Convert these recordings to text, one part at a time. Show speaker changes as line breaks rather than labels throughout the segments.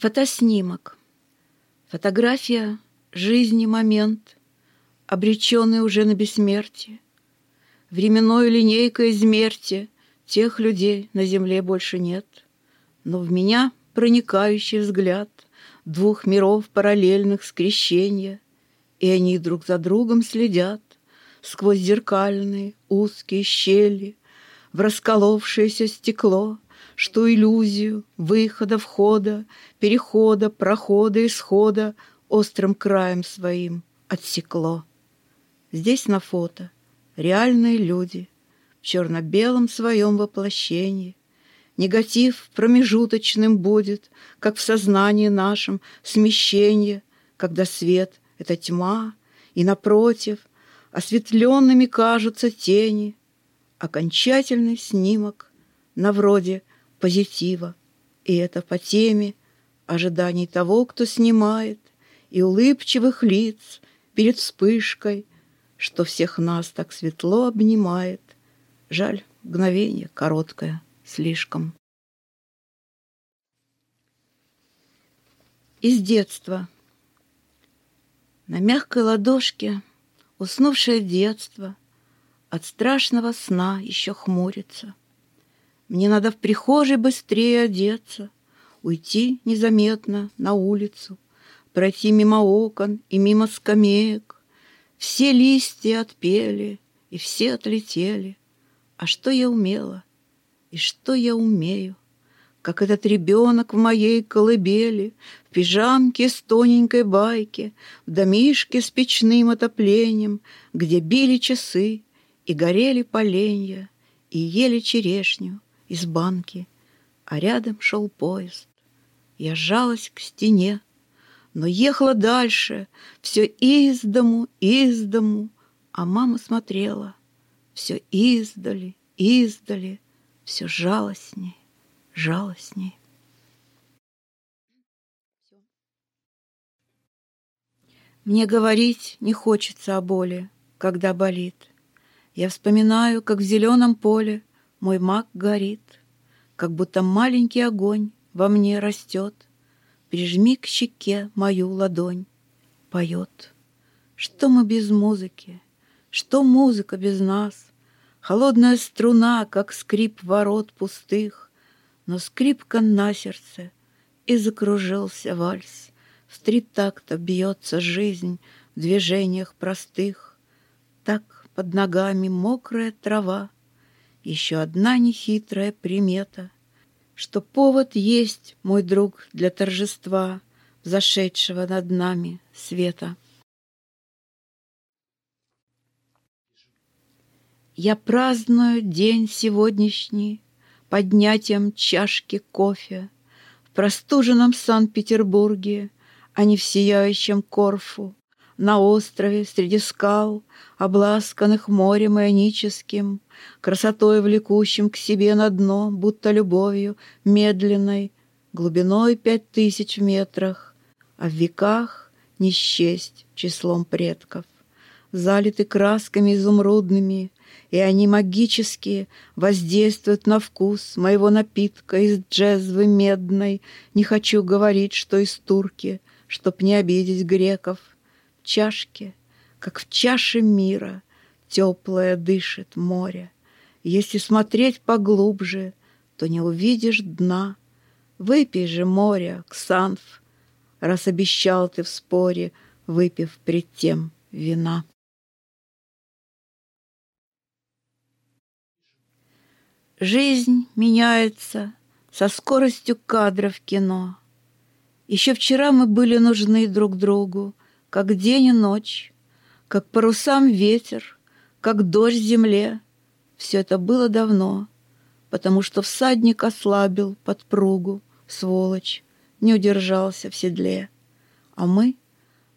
Фотоснимок. Фотография жизни момент, Обреченный уже на бессмертие. Временной линейкой измерьте, Тех людей на земле больше нет. Но в меня проникающий взгляд Двух миров параллельных скрещения, И они друг за другом следят Сквозь зеркальные узкие щели В расколовшееся стекло — что иллюзию выхода, входа, перехода, прохода, исхода острым краем своим отсекло. Здесь на фото реальные люди в черно-белом своем воплощении. Негатив промежуточным будет, как в сознании нашем смещение, когда свет — это тьма, и напротив осветленными кажутся тени. Окончательный снимок на вроде позитива. И это по теме ожиданий того, кто снимает, и улыбчивых лиц перед вспышкой, что всех нас так светло обнимает. Жаль, мгновение короткое слишком. Из детства. На мягкой ладошке уснувшее детство От страшного сна еще хмурится. Мне надо в прихожей быстрее одеться, Уйти незаметно на улицу, Пройти мимо окон и мимо скамеек. Все листья отпели, и все отлетели. А что я умела, и что я умею? Как этот ребенок в моей колыбели, В пижамке с тоненькой байки, В домишке с печным отоплением, Где били часы и горели поленья, И ели черешню, из банки, а рядом шел поезд. Я сжалась к стене, но ехала дальше, все из дому, из дому, а мама смотрела, все издали, издали, все жалостней, жалостней. Мне говорить не хочется о боли, когда болит. Я вспоминаю, как в зеленом поле мой маг горит, Как будто маленький огонь во мне растет. Прижми к щеке мою ладонь, поет. Что мы без музыки, что музыка без нас? Холодная струна, как скрип ворот пустых, Но скрипка на сердце, и закружился вальс. В три такта бьется жизнь в движениях простых. Так под ногами мокрая трава, еще одна нехитрая примета, Что повод есть, мой друг, для торжества Зашедшего над нами света. Я праздную день сегодняшний Поднятием чашки кофе В простуженном Санкт-Петербурге, А не в сияющем Корфу, На острове среди скал, Обласканных морем ионическим, Красотой влекущим к себе на дно, Будто любовью медленной, Глубиной пять тысяч метрах, А в веках не счесть числом предков. Залиты красками изумрудными, И они магические Воздействуют на вкус Моего напитка из джезвы медной. Не хочу говорить, что из турки, Чтоб не обидеть греков. Чашке — как в чаше мира теплое дышит море. Если смотреть поглубже, то не увидишь дна. Выпей же море, Ксанф, раз обещал ты в споре, выпив пред тем вина. Жизнь меняется со скоростью кадров кино. Еще вчера мы были нужны друг другу, как день и ночь, как парусам ветер, как дождь земле. Все это было давно, потому что всадник ослабил подпругу, сволочь, не удержался в седле. А мы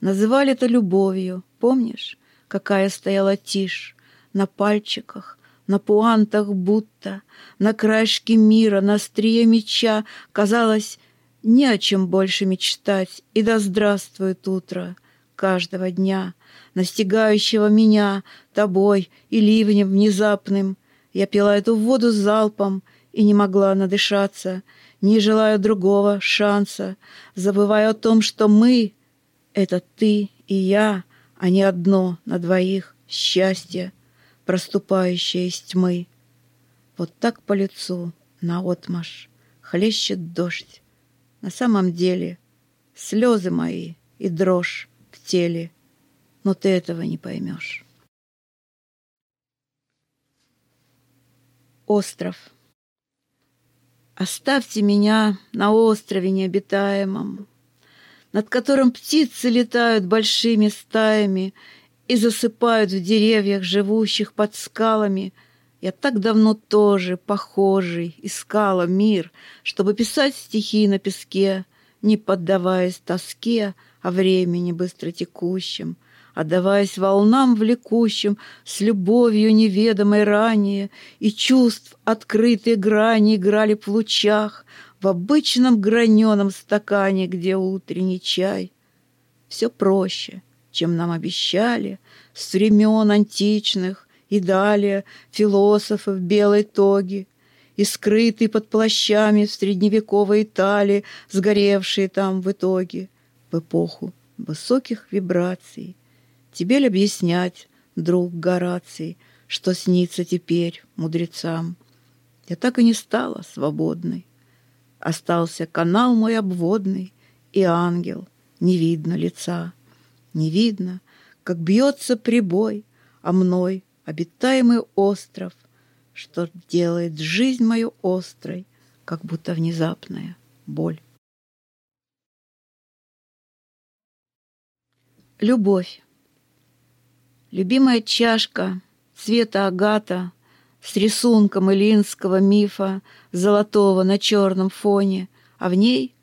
называли это любовью, помнишь, какая стояла тишь на пальчиках, на пуантах будто, на краешке мира, на острие меча, казалось, не о чем больше мечтать, и да здравствует утро каждого дня, настигающего меня тобой и ливнем внезапным. Я пила эту воду залпом и не могла надышаться, не желая другого шанса, забывая о том, что мы — это ты и я, а не одно на двоих счастье, проступающее из тьмы. Вот так по лицу, наотмашь, хлещет дождь. На самом деле слезы мои и дрожь теле, но ты этого не поймешь. Остров. Оставьте меня на острове необитаемом, Над которым птицы летают большими стаями И засыпают в деревьях, живущих под скалами. Я так давно тоже, похожий, искала мир, Чтобы писать стихи на песке, Не поддаваясь тоске о времени быстротекущем, Отдаваясь волнам влекущим, С любовью неведомой ранее, И чувств открытые грани Играли в лучах, В обычном граненом стакане, Где утренний чай. Все проще, чем нам обещали С времен античных и далее Философы в белой тоге, И скрытые под плащами В средневековой Италии, Сгоревшие там в итоге, В эпоху высоких вибраций, Тебе ли объяснять, друг Гораций, Что снится теперь мудрецам? Я так и не стала свободной. Остался канал мой обводный, И ангел, не видно лица. Не видно, как бьется прибой, А мной обитаемый остров, Что делает жизнь мою острой, Как будто внезапная боль. Любовь. Любимая чашка цвета агата С рисунком илинского мифа Золотого на черном фоне, А в ней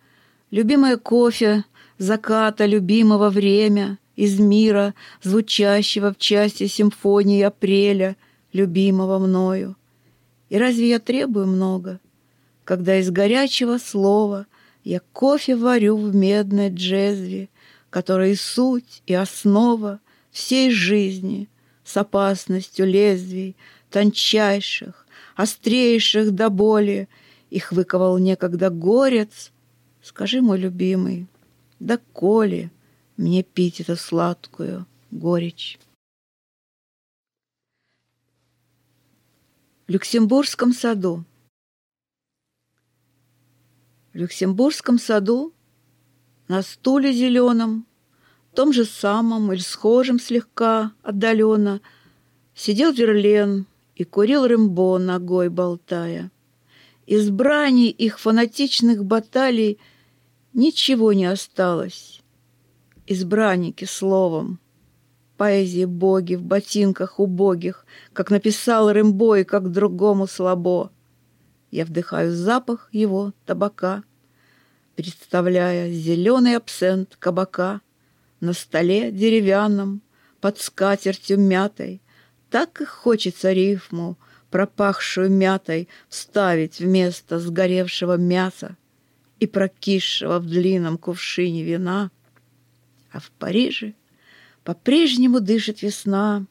любимое кофе Заката любимого время Из мира, звучащего в части Симфонии апреля, Любимого мною. И разве я требую много, Когда из горячего слова Я кофе варю в медной джезве, Которой суть и основа — всей жизни с опасностью лезвий, тончайших, острейших до боли. Их выковал некогда горец. Скажи, мой любимый, да коли мне пить эту сладкую горечь? В Люксембургском саду. В Люксембургском саду на стуле зеленом том же самом или схожем слегка отдаленно сидел Верлен и курил Рэмбо ногой болтая. Из брани их фанатичных баталий ничего не осталось. Избранники словом. Поэзии боги в ботинках убогих, как написал Рэмбо и как другому слабо. Я вдыхаю запах его табака, представляя зеленый абсент кабака — на столе деревянном, под скатертью мятой. Так и хочется рифму, пропахшую мятой, вставить вместо сгоревшего мяса и прокисшего в длинном кувшине вина. А в Париже по-прежнему дышит весна,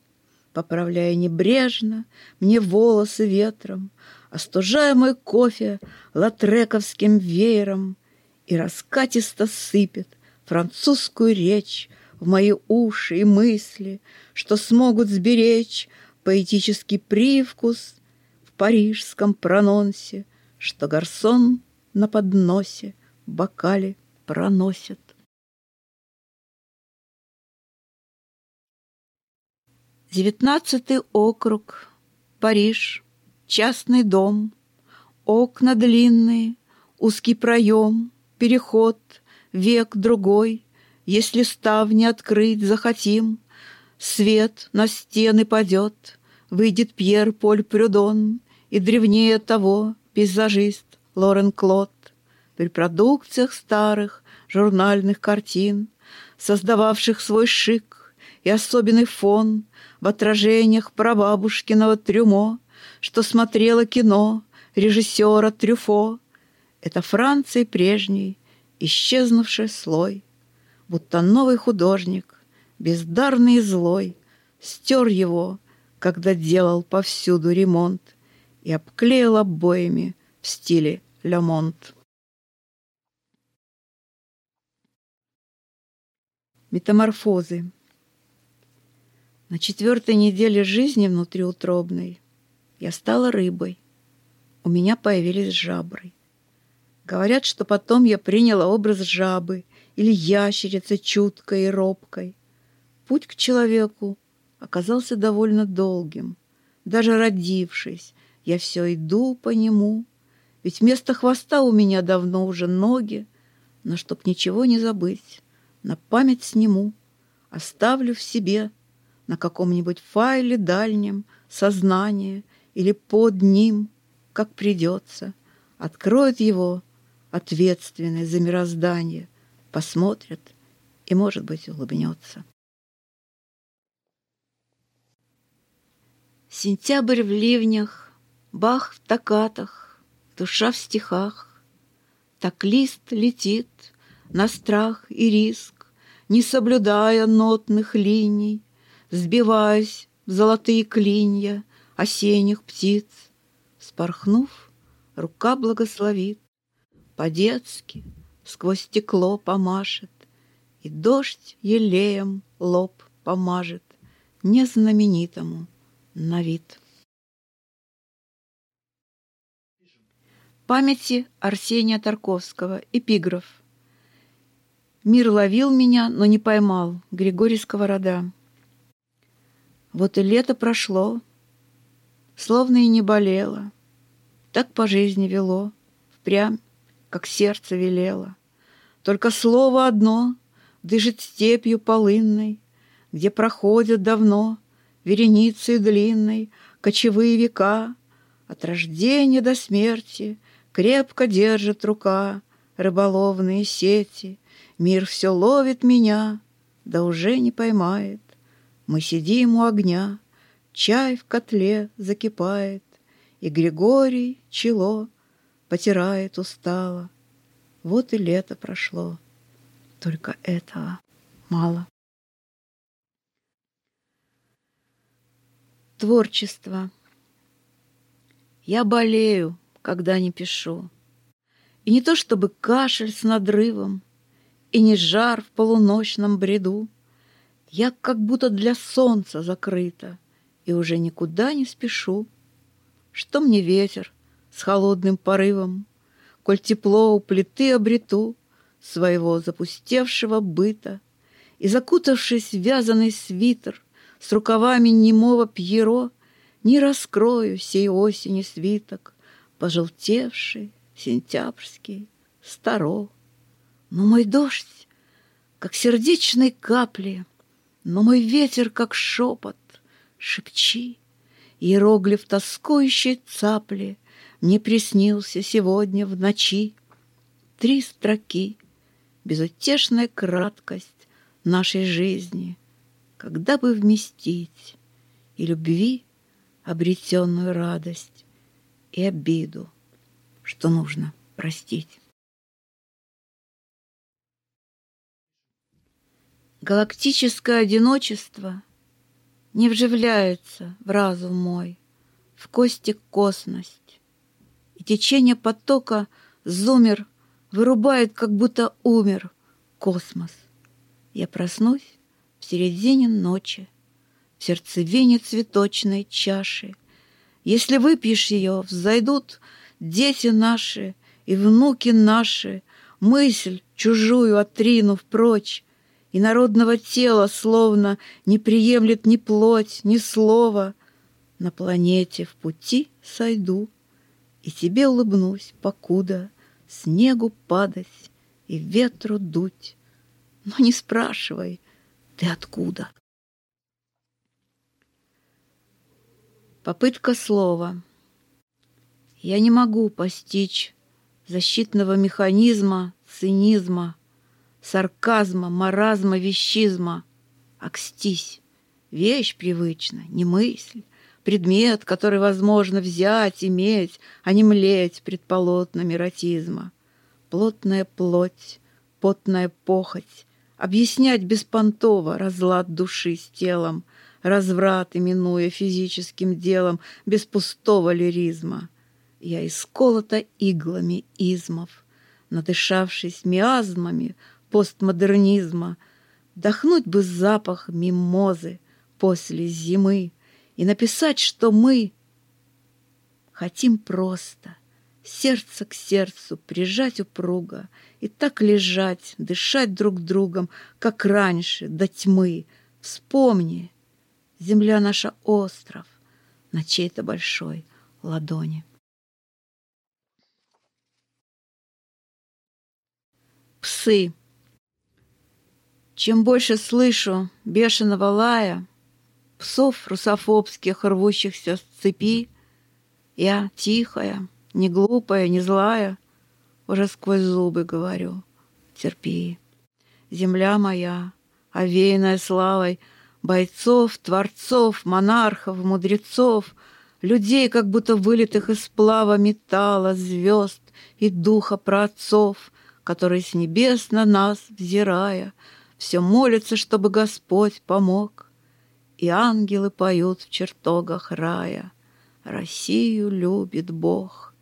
поправляя небрежно мне волосы ветром, остужая мой кофе латрековским веером и раскатисто сыпет французскую речь в мои уши и мысли, что смогут сберечь поэтический привкус в парижском прононсе, что гарсон на подносе бокале проносит. Девятнадцатый округ, Париж, частный дом, окна длинные, узкий проем, переход — век другой, Если ставни открыть захотим, Свет на стены падет, Выйдет Пьер Поль Прюдон И древнее того пейзажист Лорен Клод В репродукциях старых журнальных картин, Создававших свой шик и особенный фон В отражениях прабабушкиного трюмо, Что смотрела кино режиссера Трюфо. Это Франции прежний, исчезнувший слой, Будто новый художник, бездарный и злой, Стер его, когда делал повсюду ремонт И обклеил обоями в стиле Лемонт. Метаморфозы. На четвертой неделе жизни внутриутробной я стала рыбой. У меня появились жабры. Говорят, что потом я приняла образ жабы или ящерицы чуткой и робкой. Путь к человеку оказался довольно долгим. Даже родившись, я все иду по нему, ведь вместо хвоста у меня давно уже ноги, но чтоб ничего не забыть, на память сниму, оставлю в себе на каком-нибудь файле дальнем сознание или под ним, как придется, откроет его ответственный за мироздание, посмотрит и, может быть, улыбнется. Сентябрь в ливнях, бах в токатах, душа в стихах. Так лист летит на страх и риск, Не соблюдая нотных линий, Сбиваясь в золотые клинья Осенних птиц. Спорхнув, рука благословит, По-детски сквозь стекло помашет, И дождь елеем лоб помажет Незнаменитому на вид. Памяти Арсения Тарковского. Эпиграф. Мир ловил меня, но не поймал. Григорий Сковорода. Вот и лето прошло, словно и не болело. Так по жизни вело, впрямь, как сердце велело. Только слово одно дышит степью полынной, Где проходят давно вереницей длинной кочевые века, От рождения до смерти крепко держит рука Рыболовные сети, мир все ловит меня, да уже не поймает. Мы сидим у огня, чай в котле закипает, И Григорий чело потирает устало. Вот и лето прошло, только этого мало. Творчество. Я болею, когда не пишу. И не то чтобы кашель с надрывом, И не жар в полуночном бреду. Я как будто для солнца закрыта И уже никуда не спешу. Что мне ветер с холодным порывом, Коль тепло у плиты обрету Своего запустевшего быта, И, закутавшись в вязаный свитер, с рукавами немого пьеро Не раскрою сей осени свиток, Пожелтевший, сентябрьский, старо. Но мой дождь, как сердечной капли, Но мой ветер, как шепот, шепчи, Иероглиф тоскующей цапли Мне приснился сегодня в ночи. Три строки, безутешная краткость Нашей жизни — когда бы вместить и любви обретенную радость, и обиду, что нужно простить. Галактическое одиночество не вживляется в разум мой, в кости косность, и течение потока зумер вырубает, как будто умер космос. Я проснусь в середине ночи, в сердцевине цветочной чаши. Если выпьешь ее, взойдут дети наши и внуки наши, мысль чужую отринув прочь, и народного тела словно не приемлет ни плоть, ни слова. На планете в пути сойду, и тебе улыбнусь, покуда снегу падать и ветру дуть. Но не спрашивай, ты откуда? Попытка слова. Я не могу постичь защитного механизма, цинизма, сарказма, маразма, вещизма. Акстись. Вещь привычна, не мысль. Предмет, который возможно взять, иметь, а не млеть предполотно эротизма. Плотная плоть, потная похоть, Объяснять беспонтово разлад души с телом, Разврат, именуя физическим делом, Без пустого лиризма. Я исколота иглами измов, Надышавшись миазмами постмодернизма, Вдохнуть бы запах мимозы после зимы И написать, что мы хотим просто Сердце к сердцу прижать упруго И так лежать, дышать друг другом, Как раньше, до тьмы. Вспомни, земля наша остров На чьей-то большой ладони. Псы. Чем больше слышу бешеного лая, Псов русофобских, рвущихся с цепи, Я тихая, не глупая, не злая, Уже сквозь зубы говорю, терпи. Земля моя, овеянная славой Бойцов, творцов, монархов, мудрецов, Людей, как будто вылитых из сплава металла, звезд и духа праотцов, Которые с небес на нас, взирая, Все молятся, чтобы Господь помог. И ангелы поют в чертогах рая, Россию любит Бог.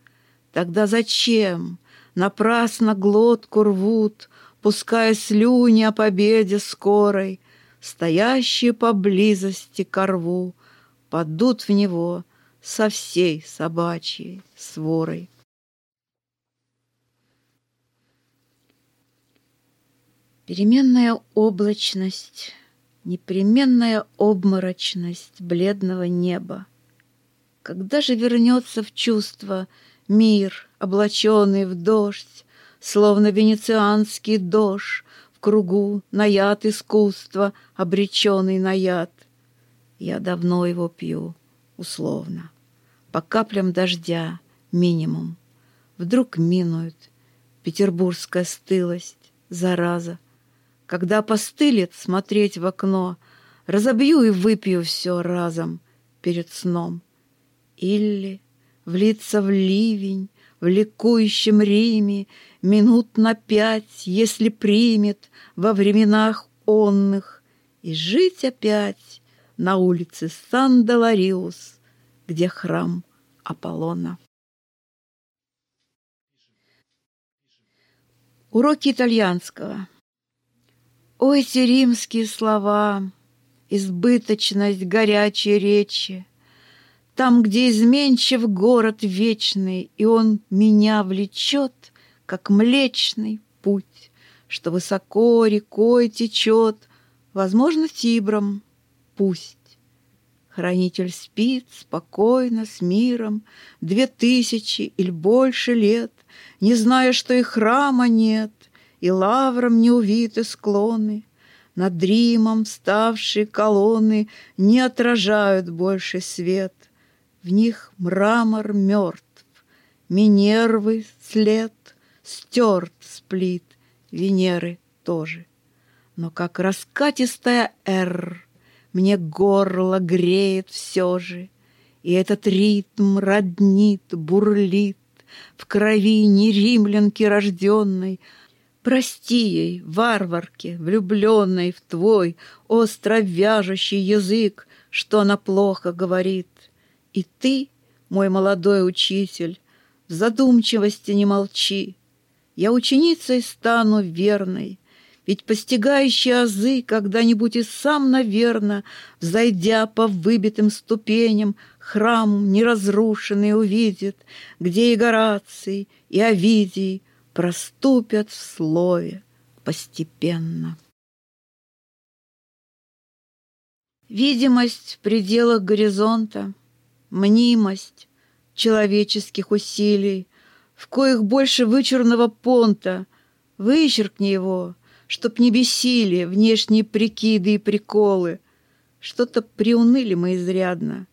Тогда зачем напрасно глотку рвут, Пуская слюни о победе скорой, Стоящие поблизости ко рву Падут в него со всей собачьей сворой. Переменная облачность, непременная обморочность бледного неба. Когда же вернется в чувство мир, облаченный в дождь, Словно венецианский дождь, в кругу на яд искусства, обреченный на яд? Я давно его пью, условно, по каплям дождя, минимум. Вдруг минует петербургская стылость, зараза, когда постылит смотреть в окно, Разобью и выпью все разом перед сном. Или влиться в ливень, в ликующем Риме Минут на пять, если примет во временах онных, И жить опять на улице Сан-Далариус, Где храм Аполлона. Уроки итальянского. О, эти римские слова, избыточность горячей речи, Там, где изменчив город вечный, И он меня влечет, как млечный путь, Что высоко рекой течет, Возможно, Тибром, пусть. Хранитель спит спокойно, с миром, Две тысячи или больше лет, Не зная, что и храма нет, и лавром не увиты склоны, Над Римом ставшие колонны Не отражают больше свет. В них мрамор мертв, Минервы след, Стерт сплит, Венеры тоже. Но как раскатистая «Р» Мне горло греет все же, И этот ритм роднит, бурлит В крови не римлянки рожденной, Прости ей, варварке, влюбленной в твой Остро вяжущий язык, что она плохо говорит. И ты, мой молодой учитель, В задумчивости не молчи. Я ученицей стану верной, Ведь постигающий азы Когда-нибудь и сам, наверно, Взойдя по выбитым ступеням, Храм неразрушенный увидит, Где и Гораций, и Овидий, проступят в слове постепенно. Видимость в пределах горизонта, мнимость человеческих усилий, в коих больше вычурного понта, вычеркни его, чтоб не бесили внешние прикиды и приколы. Что-то приуныли мы изрядно,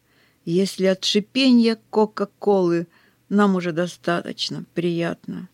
если от шипенья Кока-Колы нам уже достаточно приятно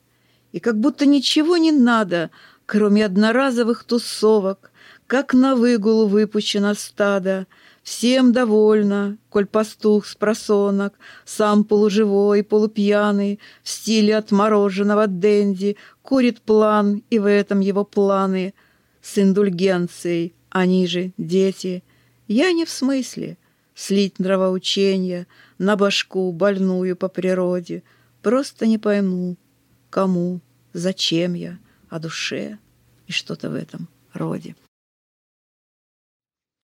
и как будто ничего не надо, кроме одноразовых тусовок, как на выгул выпущено стадо. Всем довольно, коль пастух с просонок, сам полуживой, полупьяный, в стиле отмороженного денди, курит план, и в этом его планы с индульгенцией, они же дети. Я не в смысле слить нравоучения на башку больную по природе, просто не пойму, кому, зачем я, о душе и что-то в этом роде.